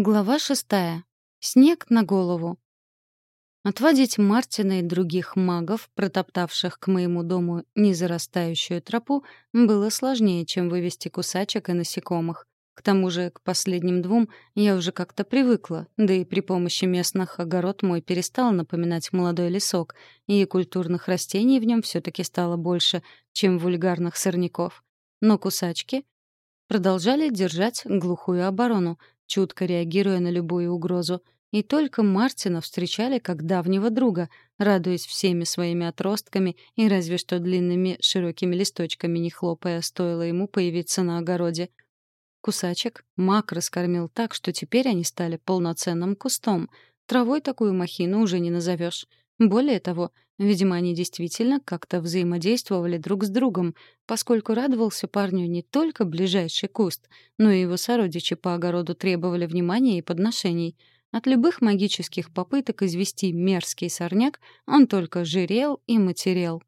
Глава шестая. Снег на голову. Отводить Мартина и других магов, протоптавших к моему дому незарастающую тропу, было сложнее, чем вывести кусачек и насекомых. К тому же к последним двум я уже как-то привыкла, да и при помощи местных огород мой перестал напоминать молодой лесок, и культурных растений в нем все таки стало больше, чем вульгарных сорняков. Но кусачки продолжали держать глухую оборону, чутко реагируя на любую угрозу. И только Мартина встречали как давнего друга, радуясь всеми своими отростками и разве что длинными широкими листочками не хлопая, стоило ему появиться на огороде. Кусачек мак раскормил так, что теперь они стали полноценным кустом. Травой такую махину уже не назовешь. Более того, видимо, они действительно как-то взаимодействовали друг с другом, поскольку радовался парню не только ближайший куст, но и его сородичи по огороду требовали внимания и подношений. От любых магических попыток извести мерзкий сорняк он только жирел и матерел.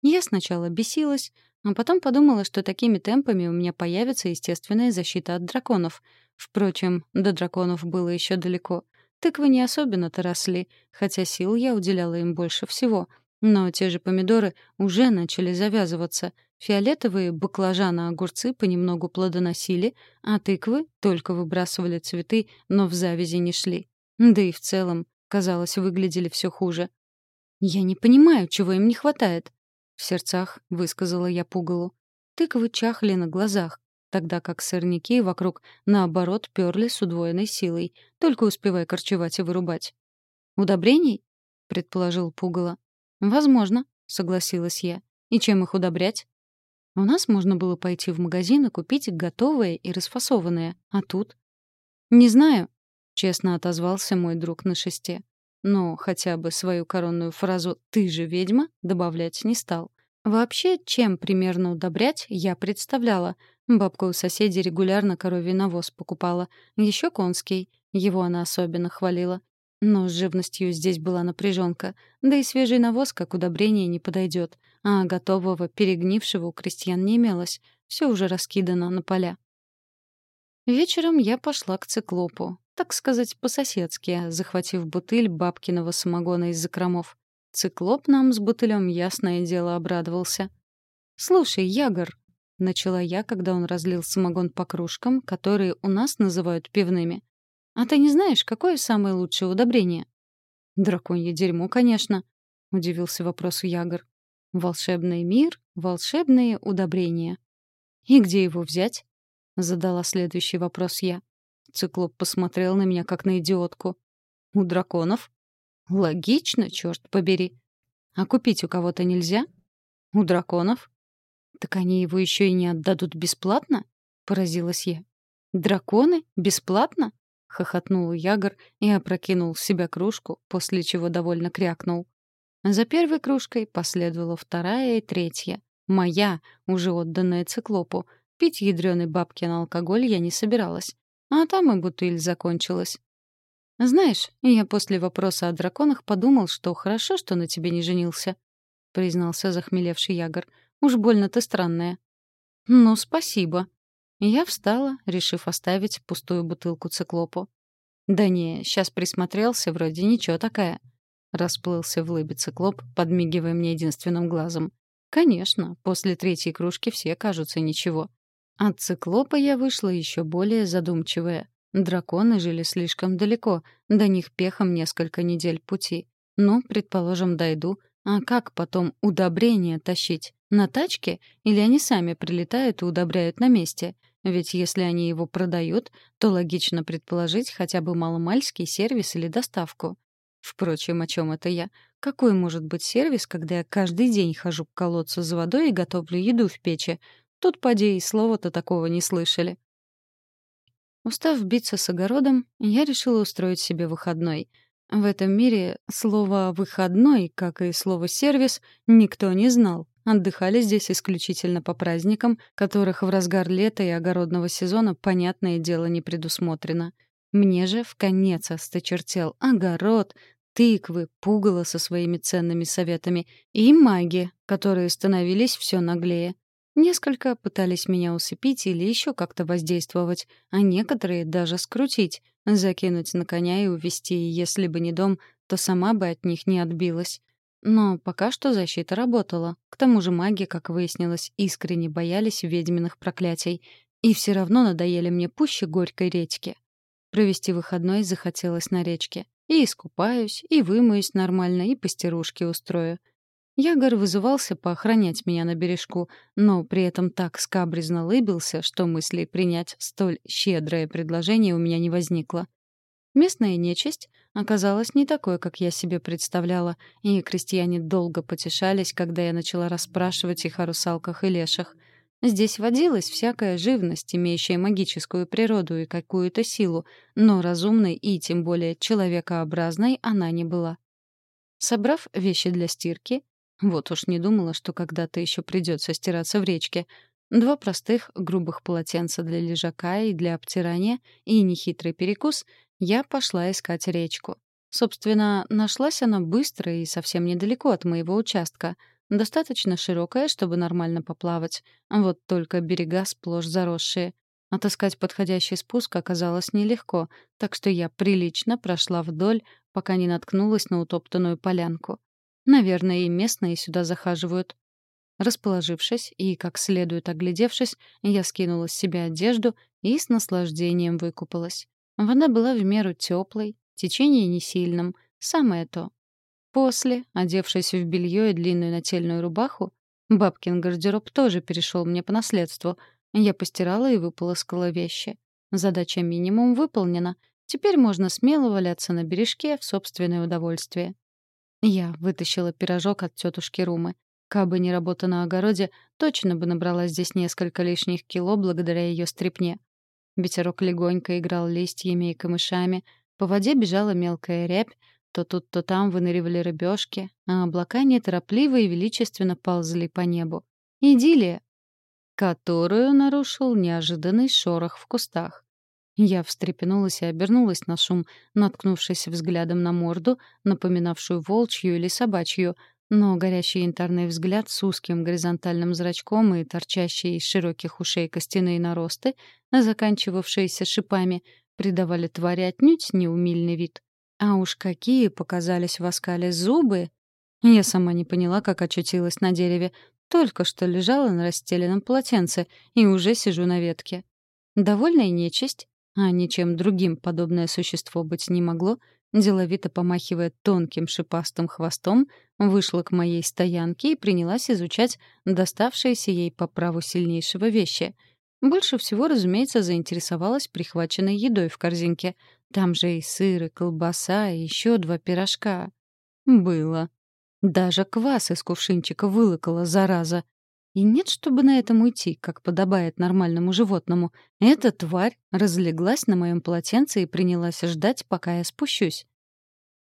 Я сначала бесилась, а потом подумала, что такими темпами у меня появится естественная защита от драконов. Впрочем, до драконов было еще далеко. Тыквы не особенно-то росли, хотя сил я уделяла им больше всего. Но те же помидоры уже начали завязываться. Фиолетовые баклажаны-огурцы понемногу плодоносили, а тыквы только выбрасывали цветы, но в завязи не шли. Да и в целом, казалось, выглядели все хуже. «Я не понимаю, чего им не хватает», — в сердцах высказала я пугалу. Тыквы чахли на глазах, тогда как сорняки вокруг, наоборот, перли с удвоенной силой, только успевая корчевать и вырубать. «Удобрений?» — предположил Пугало. «Возможно», — согласилась я. «И чем их удобрять?» «У нас можно было пойти в магазин и купить готовое и расфасованное, а тут...» «Не знаю», — честно отозвался мой друг на шесте. Но хотя бы свою коронную фразу «ты же ведьма» добавлять не стал. Вообще, чем примерно удобрять, я представляла — Бабка у соседей регулярно коровий навоз покупала. Еще конский. Его она особенно хвалила. Но с живностью здесь была напряженка. Да и свежий навоз, как удобрение, не подойдет. А готового, перегнившего у крестьян не имелось. Все уже раскидано на поля. Вечером я пошла к циклопу. Так сказать, по-соседски, захватив бутыль бабкиного самогона из закромов. Циклоп нам с бутылем, ясное дело, обрадовался. «Слушай, Ягор», — начала я, когда он разлил самогон по кружкам, которые у нас называют пивными. «А ты не знаешь, какое самое лучшее удобрение?» «Драконье дерьмо, конечно», — удивился вопросу Ягор. «Волшебный мир, волшебные удобрения». «И где его взять?» — задала следующий вопрос я. Циклоп посмотрел на меня, как на идиотку. «У драконов?» «Логично, черт побери. А купить у кого-то нельзя?» «У драконов?» «Так они его еще и не отдадут бесплатно?» — поразилась я. «Драконы? Бесплатно?» — хохотнул Ягор и опрокинул в себя кружку, после чего довольно крякнул. За первой кружкой последовала вторая и третья. Моя, уже отданная циклопу. Пить ядреный бабкин алкоголь я не собиралась. А там и бутыль закончилась. «Знаешь, я после вопроса о драконах подумал, что хорошо, что на тебе не женился», — признался захмелевший Ягор. Уж больно ты странная». «Ну, спасибо». Я встала, решив оставить пустую бутылку циклопу. «Да не, сейчас присмотрелся, вроде ничего такая». Расплылся в лыбе циклоп, подмигивая мне единственным глазом. «Конечно, после третьей кружки все кажутся ничего». От циклопа я вышла еще более задумчивая. Драконы жили слишком далеко, до них пехом несколько недель пути. Ну, предположим, дойду, а как потом удобрения тащить? На тачке? Или они сами прилетают и удобряют на месте? Ведь если они его продают, то логично предположить хотя бы маломальский сервис или доставку. Впрочем, о чем это я? Какой может быть сервис, когда я каждый день хожу к колодцу за водой и готовлю еду в печи? Тут, поди, и слова-то такого не слышали. Устав биться с огородом, я решила устроить себе выходной — в этом мире слово «выходной», как и слово «сервис», никто не знал. Отдыхали здесь исключительно по праздникам, которых в разгар лета и огородного сезона, понятное дело, не предусмотрено. Мне же в конец осточертел огород, тыквы, пугало со своими ценными советами и маги, которые становились все наглее. Несколько пытались меня усыпить или еще как-то воздействовать, а некоторые даже скрутить, закинуть на коня и увести, если бы не дом, то сама бы от них не отбилась. Но пока что защита работала. К тому же маги, как выяснилось, искренне боялись ведьминых проклятий. И все равно надоели мне пуще горькой редьки. Провести выходной захотелось на речке. И искупаюсь, и вымоюсь нормально, и постирушки устрою. Ягор вызывался поохранять меня на бережку, но при этом так скабрезно лыбился, что мысли принять столь щедрое предложение у меня не возникло. Местная нечисть оказалась не такой, как я себе представляла, и крестьяне долго потешались, когда я начала расспрашивать их о русалках и лешах. Здесь водилась всякая живность, имеющая магическую природу и какую-то силу, но разумной и тем более человекообразной она не была. Собрав вещи для стирки, вот уж не думала, что когда-то еще придется стираться в речке. Два простых грубых полотенца для лежака и для обтирания и нехитрый перекус, я пошла искать речку. Собственно, нашлась она быстро и совсем недалеко от моего участка. Достаточно широкая, чтобы нормально поплавать. Вот только берега сплошь заросшие. Отыскать подходящий спуск оказалось нелегко, так что я прилично прошла вдоль, пока не наткнулась на утоптанную полянку. Наверное, и местные сюда захаживают. Расположившись и как следует оглядевшись, я скинула с себя одежду и с наслаждением выкупалась. Вода была в меру теплой, течение не сильным, самое то. После, одевшись в белье и длинную нательную рубаху, бабкин гардероб тоже перешел мне по наследству. Я постирала и выполоскала вещи. Задача минимум выполнена. Теперь можно смело валяться на бережке в собственное удовольствие. Я вытащила пирожок от тетушки Румы. Кабы не работа на огороде, точно бы набрала здесь несколько лишних кило благодаря ее стрепне. Ветерок легонько играл листьями и камышами, по воде бежала мелкая рябь, то тут, то там выныривали рыбешки, а облака неторопливо и величественно ползли по небу. Идиллия, которую нарушил неожиданный шорох в кустах. Я встрепенулась и обернулась на шум, наткнувшись взглядом на морду, напоминавшую волчью или собачью, но горящий янтарный взгляд с узким горизонтальным зрачком и торчащие из широких ушей костяные наросты, заканчивавшиеся шипами, придавали твари отнюдь неумильный вид. А уж какие показались в оскале зубы! Я сама не поняла, как очутилась на дереве. Только что лежала на расстеленном полотенце и уже сижу на ветке. Довольная нечисть а ничем другим подобное существо быть не могло, деловито помахивая тонким шипастым хвостом, вышла к моей стоянке и принялась изучать доставшиеся ей по праву сильнейшего вещи. Больше всего, разумеется, заинтересовалась прихваченной едой в корзинке. Там же и сыр, и колбаса, и еще два пирожка. Было. Даже квас из кувшинчика вылокала, зараза. И нет, чтобы на этом уйти, как подобает нормальному животному. Эта тварь разлеглась на моем полотенце и принялась ждать, пока я спущусь.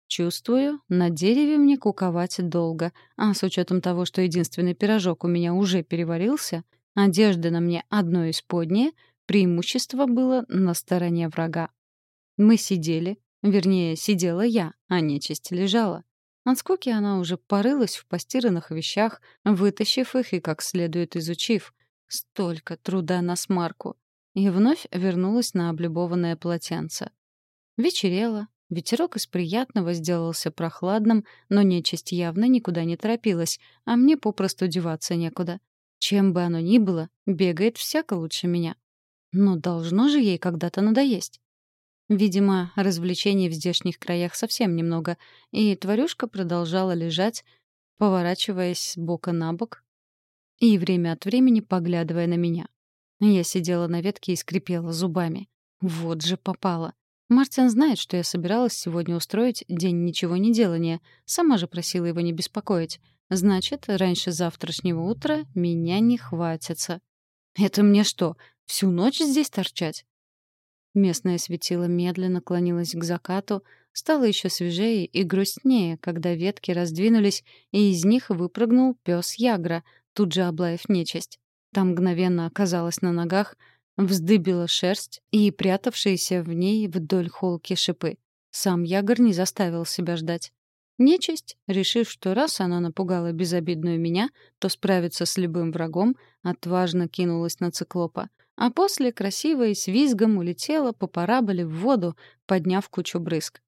Чувствую, на дереве мне куковать долго, а с учетом того, что единственный пирожок у меня уже переварился, одежда на мне одно из поднее, преимущество было на стороне врага. Мы сидели, вернее, сидела я, а нечисть лежала. От скуки она уже порылась в постиранных вещах, вытащив их и как следует изучив. Столько труда на смарку. И вновь вернулась на облюбованное полотенце. Вечерело. Ветерок из приятного сделался прохладным, но нечисть явно никуда не торопилась, а мне попросту деваться некуда. Чем бы оно ни было, бегает всяко лучше меня. Но должно же ей когда-то надоесть. Видимо, развлечений в здешних краях совсем немного, и тварюшка продолжала лежать, поворачиваясь с бока на бок и время от времени поглядывая на меня. Я сидела на ветке и скрипела зубами. Вот же попала. Мартин знает, что я собиралась сегодня устроить день ничего не делания. Сама же просила его не беспокоить. Значит, раньше завтрашнего утра меня не хватится. Это мне что, всю ночь здесь торчать? Местное светило медленно клонилось к закату, стало еще свежее и грустнее, когда ветки раздвинулись, и из них выпрыгнул пес Ягра, тут же облаив нечисть. Там мгновенно оказалась на ногах, вздыбила шерсть и прятавшиеся в ней вдоль холки шипы. Сам Ягор не заставил себя ждать. Нечисть, решив, что раз она напугала безобидную меня, то справится с любым врагом, отважно кинулась на циклопа — а после красиво и с визгом улетела по параболе в воду, подняв кучу брызг.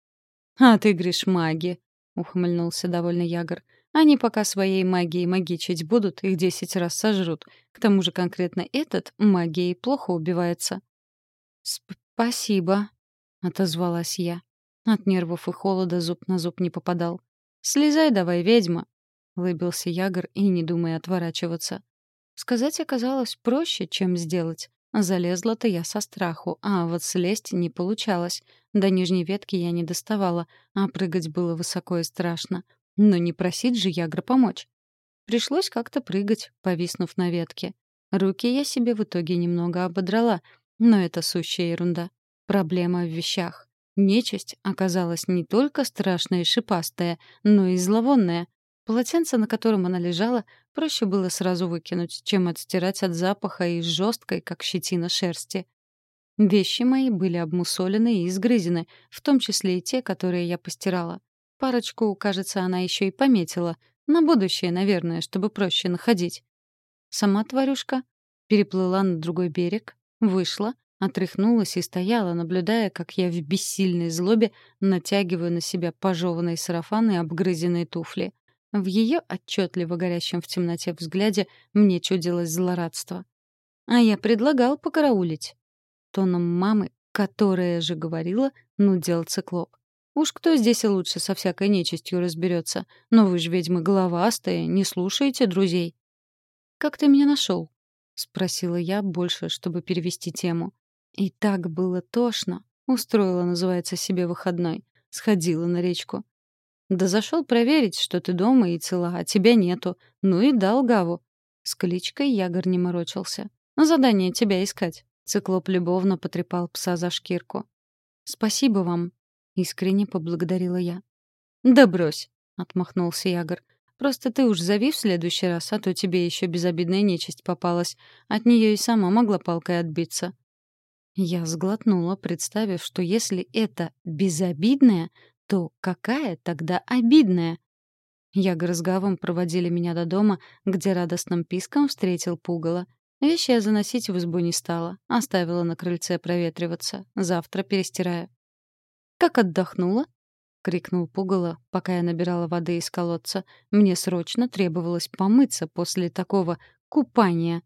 «А ты, гришь, маги!» — ухмыльнулся довольный Ягор. «Они пока своей магией магичить будут, их десять раз сожрут. К тому же конкретно этот магией плохо убивается». «Спасибо», — отозвалась я. От нервов и холода зуб на зуб не попадал. «Слезай давай, ведьма!» — лыбился Ягор и не думая отворачиваться. Сказать оказалось проще, чем сделать. Залезла-то я со страху, а вот слезть не получалось. До нижней ветки я не доставала, а прыгать было высоко и страшно. Но не просить же Ягра помочь. Пришлось как-то прыгать, повиснув на ветке. Руки я себе в итоге немного ободрала, но это сущая ерунда. Проблема в вещах. Нечисть оказалась не только страшная и шипастая, но и зловонная. Полотенце, на котором она лежала, проще было сразу выкинуть, чем отстирать от запаха и жесткой, как щетина шерсти. Вещи мои были обмусолены и изгрызены, в том числе и те, которые я постирала. Парочку, кажется, она еще и пометила. На будущее, наверное, чтобы проще находить. Сама тварюшка переплыла на другой берег, вышла, отряхнулась и стояла, наблюдая, как я в бессильной злобе натягиваю на себя пожеванные сарафаны и обгрызенные туфли. В ее отчетливо горящем в темноте взгляде мне чудилось злорадство. А я предлагал покараулить. Тоном мамы, которая же говорила, нудел циклоп. Уж кто здесь и лучше со всякой нечистью разберется. Но вы же ведьмы головастые, не слушаете друзей. «Как ты меня нашел? спросила я больше, чтобы перевести тему. И так было тошно. Устроила, называется, себе выходной. Сходила на речку. Да зашел проверить, что ты дома и цела, а тебя нету. Ну и дал Гаву. С кличкой Ягор не морочился. На задание тебя искать. Циклоп любовно потрепал пса за шкирку. «Спасибо вам», — искренне поблагодарила я. «Да брось», — отмахнулся Ягор. «Просто ты уж зови в следующий раз, а то тебе еще безобидная нечисть попалась. От нее и сама могла палкой отбиться». Я сглотнула, представив, что если это безобидная, то какая тогда обидная? Ягор с Гавом проводили меня до дома, где радостным писком встретил пугало. Вещи я заносить в избу не стала, оставила на крыльце проветриваться. Завтра перестираю. «Как отдохнула?» — крикнул пугало, пока я набирала воды из колодца. Мне срочно требовалось помыться после такого купания.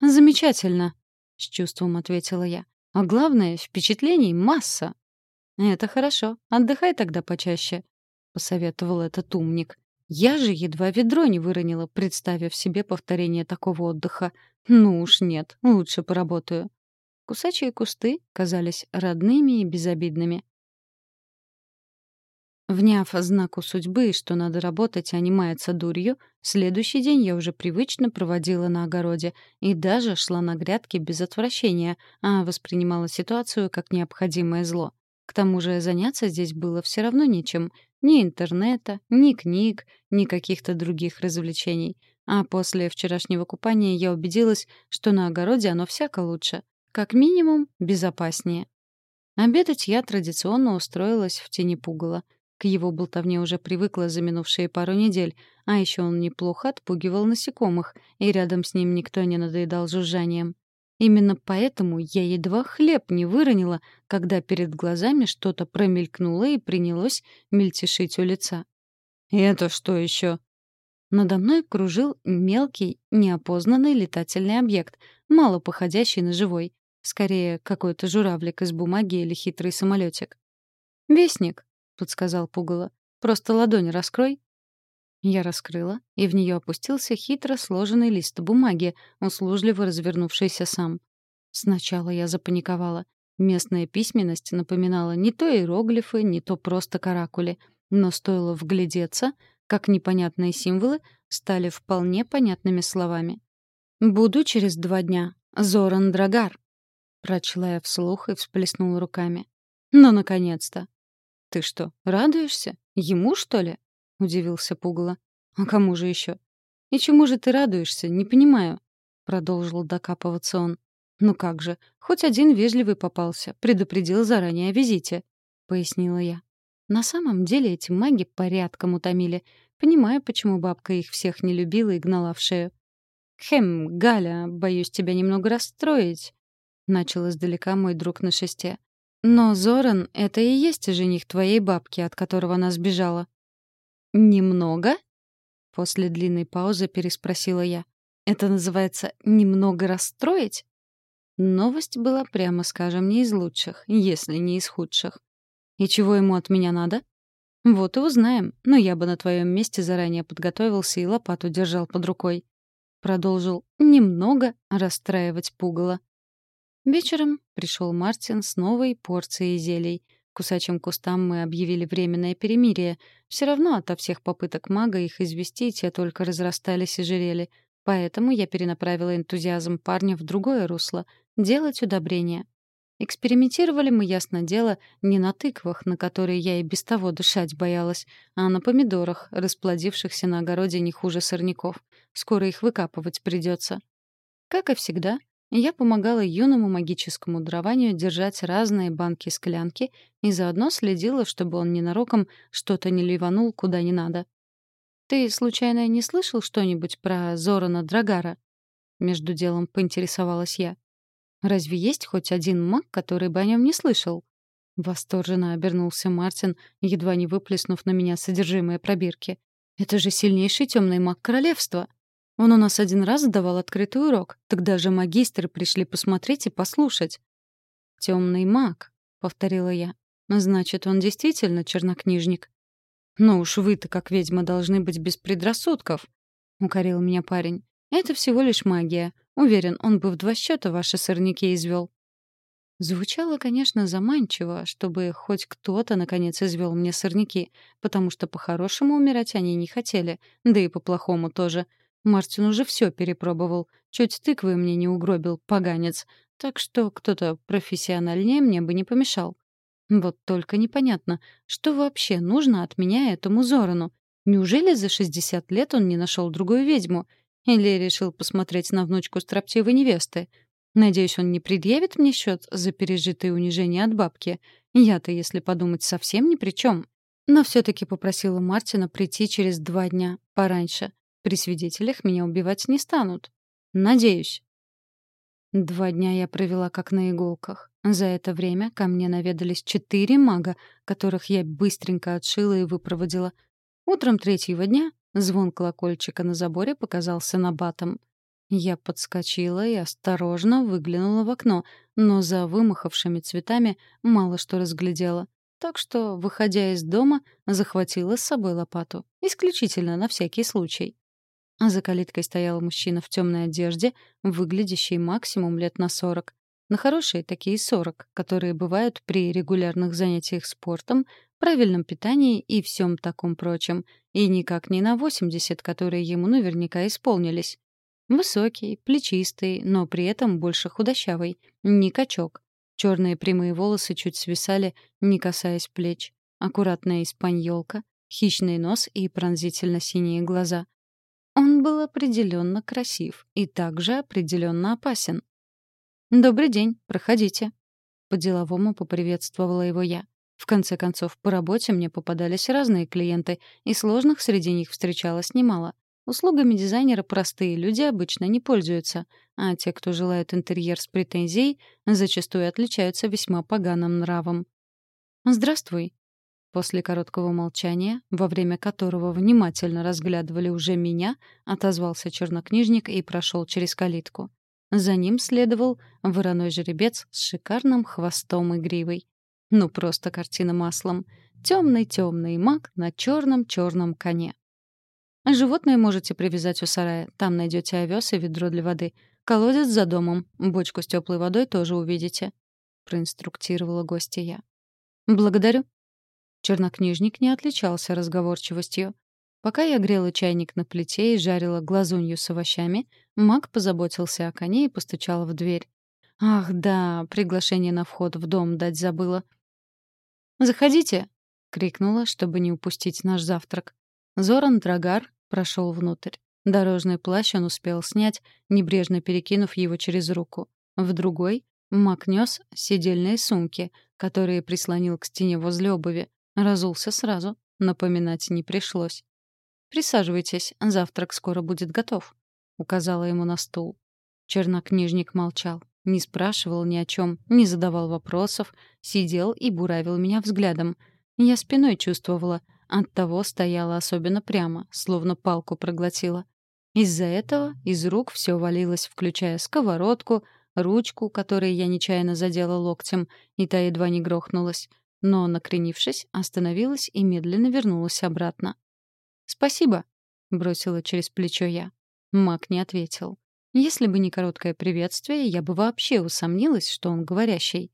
«Замечательно», — с чувством ответила я. «А главное, впечатлений масса». «Это хорошо. Отдыхай тогда почаще», — посоветовал этот умник. Я же едва ведро не выронила, представив себе повторение такого отдыха. Ну уж нет, лучше поработаю. Кусачие кусты казались родными и безобидными. Вняв знаку судьбы, что надо работать, а не маяться дурью, следующий день я уже привычно проводила на огороде и даже шла на грядки без отвращения, а воспринимала ситуацию как необходимое зло. К тому же заняться здесь было все равно нечем. Ни интернета, ни книг, ни каких-то других развлечений. А после вчерашнего купания я убедилась, что на огороде оно всяко лучше. Как минимум, безопаснее. Обедать я традиционно устроилась в тени пугала. К его болтовне уже привыкла за минувшие пару недель, а еще он неплохо отпугивал насекомых, и рядом с ним никто не надоедал жужжанием. Именно поэтому я едва хлеб не выронила, когда перед глазами что-то промелькнуло и принялось мельтешить у лица. «И это что еще? Надо мной кружил мелкий, неопознанный летательный объект, мало походящий на живой. Скорее, какой-то журавлик из бумаги или хитрый самолетик. «Вестник», — подсказал Пугало. «Просто ладонь раскрой». Я раскрыла, и в нее опустился хитро сложенный лист бумаги, услужливо развернувшийся сам. Сначала я запаниковала. Местная письменность напоминала не то иероглифы, не то просто каракули. Но стоило вглядеться, как непонятные символы стали вполне понятными словами. «Буду через два дня. Зоран Драгар», — прочла я вслух и всплеснула руками. «Ну, наконец-то!» «Ты что, радуешься? Ему, что ли?» — удивился Пугало. «А кому же еще?» «И чему же ты радуешься? Не понимаю», — продолжил докапываться он. «Ну как же, хоть один вежливый попался, предупредил заранее о визите», — пояснила я. На самом деле эти маги порядком утомили. Понимаю, почему бабка их всех не любила и гнала в шею. «Хем, Галя, боюсь тебя немного расстроить», — начал издалека мой друг на шесте. «Но Зоран — это и есть жених твоей бабки, от которого она сбежала». «Немного?» — после длинной паузы переспросила я. «Это называется «немного расстроить»?» Новость была, прямо скажем, не из лучших, если не из худших. «И чего ему от меня надо?» «Вот и узнаем. Но я бы на твоем месте заранее подготовился и лопату держал под рукой». Продолжил немного расстраивать пугало. Вечером пришел Мартин с новой порцией зелий. Кусачим кустам мы объявили временное перемирие. Все равно ото всех попыток мага их извести те только разрастались и жирели. Поэтому я перенаправила энтузиазм парня в другое русло — делать удобрения. Экспериментировали мы, ясно дело, не на тыквах, на которые я и без того дышать боялась, а на помидорах, расплодившихся на огороде не хуже сорняков. Скоро их выкапывать придется. Как и всегда, я помогала юному магическому дарованию держать разные банки-склянки и заодно следила, чтобы он ненароком что-то не ливанул куда не надо. «Ты, случайно, не слышал что-нибудь про Зорана Драгара?» Между делом поинтересовалась я. Разве есть хоть один маг, который бы о нем не слышал? Восторженно обернулся Мартин, едва не выплеснув на меня содержимое пробирки. «Это же сильнейший темный маг королевства!» Он у нас один раз давал открытый урок, тогда же магистры пришли посмотреть и послушать. «Темный маг», — повторила я. «Значит, он действительно чернокнижник». «Ну уж вы-то, как ведьма, должны быть без предрассудков», — укорил меня парень. «Это всего лишь магия. Уверен, он бы в два счета ваши сорняки извел. Звучало, конечно, заманчиво, чтобы хоть кто-то, наконец, извел мне сорняки, потому что по-хорошему умирать они не хотели, да и по-плохому тоже. Мартин уже все перепробовал, чуть тыквы мне не угробил, поганец, так что кто-то профессиональнее мне бы не помешал. Вот только непонятно, что вообще нужно от меня этому Зорану? Неужели за 60 лет он не нашел другую ведьму? Или решил посмотреть на внучку строптивой невесты. Надеюсь, он не предъявит мне счет за пережитые унижения от бабки. Я-то, если подумать, совсем ни при чем. Но все-таки попросила Мартина прийти через два дня, пораньше. При свидетелях меня убивать не станут. Надеюсь. Два дня я провела как на иголках. За это время ко мне наведались четыре мага, которых я быстренько отшила и выпроводила. Утром третьего дня Звон колокольчика на заборе показался набатом. Я подскочила и осторожно выглянула в окно, но за вымахавшими цветами мало что разглядела. Так что, выходя из дома, захватила с собой лопату. Исключительно на всякий случай. А за калиткой стоял мужчина в темной одежде, выглядящий максимум лет на сорок. На хорошие такие сорок, которые бывают при регулярных занятиях спортом, правильном питании и всем таком прочем, и никак не на 80, которые ему наверняка исполнились. Высокий, плечистый, но при этом больше худощавый, не качок. Черные прямые волосы чуть свисали, не касаясь плеч. Аккуратная испаньолка, хищный нос и пронзительно-синие глаза. Он был определенно красив и также определенно опасен. «Добрый день, проходите». По-деловому поприветствовала его я. В конце концов, по работе мне попадались разные клиенты, и сложных среди них встречалось немало. Услугами дизайнера простые люди обычно не пользуются, а те, кто желает интерьер с претензией, зачастую отличаются весьма поганым нравом. «Здравствуй». После короткого молчания, во время которого внимательно разглядывали уже меня, отозвался чернокнижник и прошел через калитку. За ним следовал вороной жеребец с шикарным хвостом и гривой. Ну, просто картина маслом. Темный-темный маг на черном-черном коне. Животное можете привязать у сарая. Там найдете овес и ведро для воды. Колодец за домом. Бочку с теплой водой тоже увидите. Проинструктировала гостя я. Благодарю. Чернокнижник не отличался разговорчивостью. Пока я грела чайник на плите и жарила глазунью с овощами, маг позаботился о коне и постучал в дверь. Ах, да, приглашение на вход в дом дать забыла. «Заходите!» — крикнула, чтобы не упустить наш завтрак. Зоран Драгар прошел внутрь. Дорожный плащ он успел снять, небрежно перекинув его через руку. В другой Мак нес сидельные сумки, которые прислонил к стене возле обуви. Разулся сразу, напоминать не пришлось. «Присаживайтесь, завтрак скоро будет готов», — указала ему на стул. Чернокнижник молчал. Не спрашивал ни о чем, не задавал вопросов, сидел и буравил меня взглядом. Я спиной чувствовала, оттого стояла особенно прямо, словно палку проглотила. Из-за этого из рук все валилось, включая сковородку, ручку, которой я нечаянно задела локтем, и та едва не грохнулась. Но, накренившись, остановилась и медленно вернулась обратно. «Спасибо», — бросила через плечо я. Мак не ответил. Если бы не короткое приветствие, я бы вообще усомнилась, что он говорящий.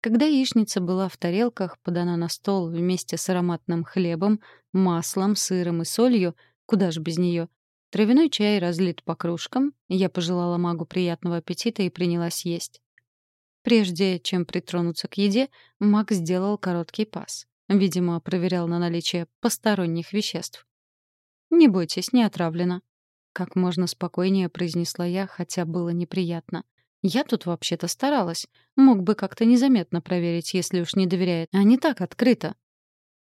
Когда яичница была в тарелках, подана на стол вместе с ароматным хлебом, маслом, сыром и солью, куда ж без нее, Травяной чай разлит по кружкам, я пожелала магу приятного аппетита и принялась есть. Прежде чем притронуться к еде, маг сделал короткий пас. Видимо, проверял на наличие посторонних веществ. «Не бойтесь, не отравлено», — как можно спокойнее произнесла я, хотя было неприятно. «Я тут вообще-то старалась. Мог бы как-то незаметно проверить, если уж не доверяет, а не так открыто».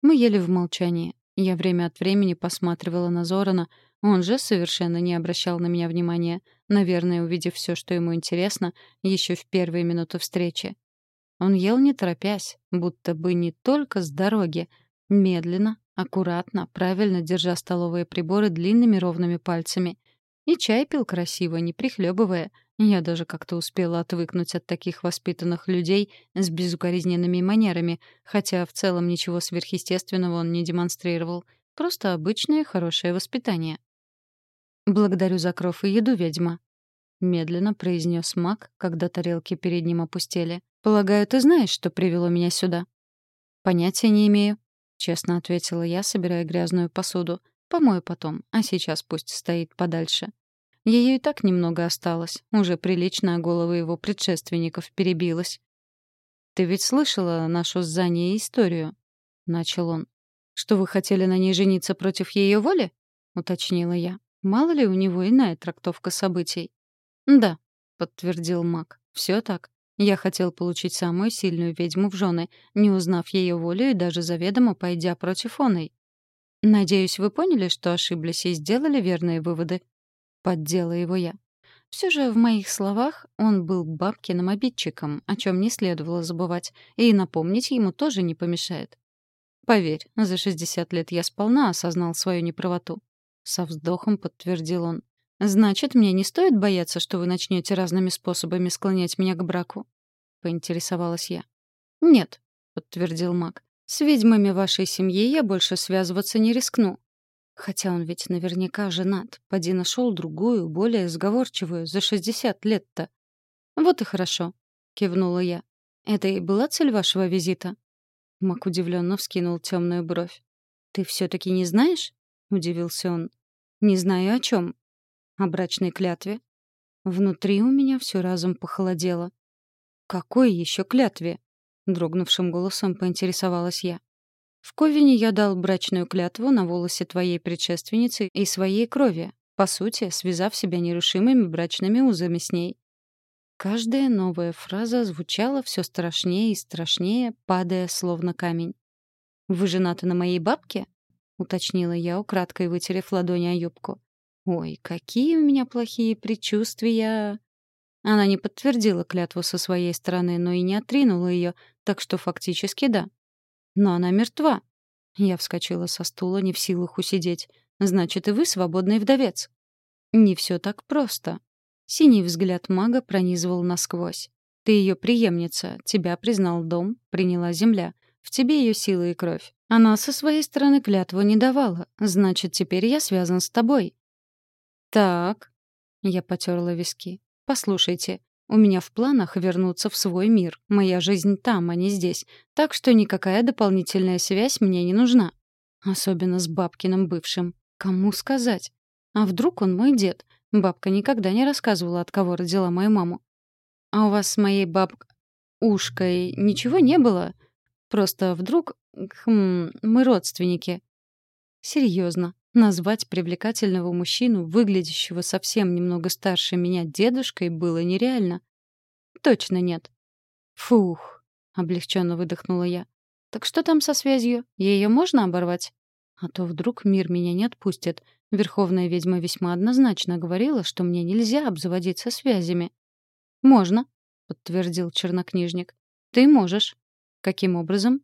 Мы ели в молчании. Я время от времени посматривала на Зорана, он же совершенно не обращал на меня внимания, наверное, увидев все, что ему интересно, еще в первые минуты встречи. Он ел не торопясь, будто бы не только с дороги, медленно, аккуратно, правильно держа столовые приборы длинными ровными пальцами. И чай пил красиво, не прихлебывая. Я даже как-то успела отвыкнуть от таких воспитанных людей с безукоризненными манерами, хотя в целом ничего сверхъестественного он не демонстрировал. Просто обычное хорошее воспитание. «Благодарю за кров и еду, ведьма», — медленно произнес маг, когда тарелки перед ним опустели. «Полагаю, ты знаешь, что привело меня сюда?» «Понятия не имею», — честно ответила я, собирая грязную посуду. «Помою потом, а сейчас пусть стоит подальше». Ее и так немного осталось. Уже приличная голова его предшественников перебилась. «Ты ведь слышала нашу с Заней историю?» — начал он. «Что вы хотели на ней жениться против ее воли?» — уточнила я. Мало ли у него иная трактовка событий. «Да», — подтвердил маг, — «все так. Я хотел получить самую сильную ведьму в жены, не узнав ее волю и даже заведомо пойдя против оной. Надеюсь, вы поняли, что ошиблись и сделали верные выводы. Поддела его я. Все же в моих словах он был бабкиным обидчиком, о чем не следовало забывать, и напомнить ему тоже не помешает. Поверь, за 60 лет я сполна осознал свою неправоту. Со вздохом подтвердил он. «Значит, мне не стоит бояться, что вы начнете разными способами склонять меня к браку?» — поинтересовалась я. «Нет», — подтвердил маг. «С ведьмами вашей семьи я больше связываться не рискну. Хотя он ведь наверняка женат. Поди нашел другую, более сговорчивую, за шестьдесят лет-то». «Вот и хорошо», — кивнула я. «Это и была цель вашего визита?» Мак удивленно вскинул темную бровь. «Ты все-таки не знаешь?» Удивился он. «Не знаю о чем. О брачной клятве?» Внутри у меня все разом похолодело. «Какой еще клятве?» — дрогнувшим голосом поинтересовалась я. «В Ковине я дал брачную клятву на волосе твоей предшественницы и своей крови, по сути, связав себя нерушимыми брачными узами с ней». Каждая новая фраза звучала все страшнее и страшнее, падая словно камень. «Вы женаты на моей бабке?» — уточнила я, украдкой вытерев ладони о юбку. «Ой, какие у меня плохие предчувствия!» Она не подтвердила клятву со своей стороны, но и не отринула ее, так что фактически да. Но она мертва. Я вскочила со стула, не в силах усидеть. «Значит, и вы свободный вдовец». «Не все так просто». Синий взгляд мага пронизывал насквозь. «Ты ее преемница, тебя признал дом, приняла земля. В тебе ее сила и кровь. Она со своей стороны клятву не давала. Значит, теперь я связан с тобой. Так. Я потерла виски. Послушайте, у меня в планах вернуться в свой мир. Моя жизнь там, а не здесь. Так что никакая дополнительная связь мне не нужна. Особенно с бабкиным бывшим. Кому сказать? А вдруг он мой дед? Бабка никогда не рассказывала, от кого родила мою маму. А у вас с моей бабкой ушкой ничего не было? Просто вдруг Хм, мы родственники. Серьезно, назвать привлекательного мужчину, выглядящего совсем немного старше меня дедушкой, было нереально. Точно нет. Фух, облегченно выдохнула я. Так что там со связью? Ее можно оборвать? А то вдруг мир меня не отпустит. Верховная ведьма весьма однозначно говорила, что мне нельзя обзаводиться связями. «Можно», — подтвердил чернокнижник. «Ты можешь». «Каким образом?»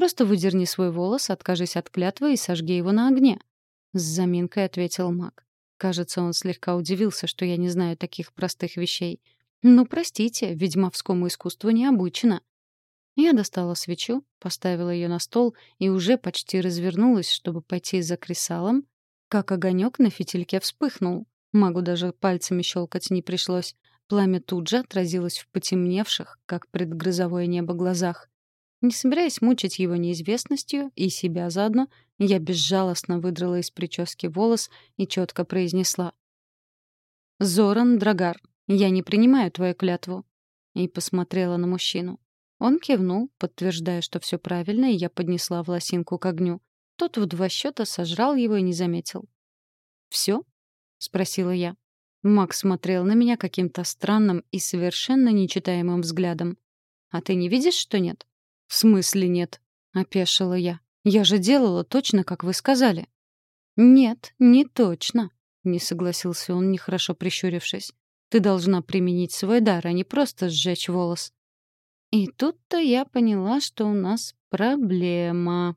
«Просто выдерни свой волос, откажись от клятвы и сожги его на огне», — с заминкой ответил маг. Кажется, он слегка удивился, что я не знаю таких простых вещей. «Ну, простите, ведьмовскому искусству не обучено». Я достала свечу, поставила ее на стол и уже почти развернулась, чтобы пойти за кресалом, как огонек на фитильке вспыхнул. Магу даже пальцами щелкать не пришлось. Пламя тут же отразилось в потемневших, как предгрозовое небо, глазах. Не собираясь мучить его неизвестностью и себя заодно, я безжалостно выдрала из прически волос и четко произнесла. «Зоран Драгар, я не принимаю твою клятву». И посмотрела на мужчину. Он кивнул, подтверждая, что все правильно, и я поднесла волосинку к огню. Тот в два счета сожрал его и не заметил. «Все?» — спросила я. Макс смотрел на меня каким-то странным и совершенно нечитаемым взглядом. «А ты не видишь, что нет?» «В смысле нет?» — опешила я. «Я же делала точно, как вы сказали». «Нет, не точно», — не согласился он, нехорошо прищурившись. «Ты должна применить свой дар, а не просто сжечь волос». И тут-то я поняла, что у нас проблема.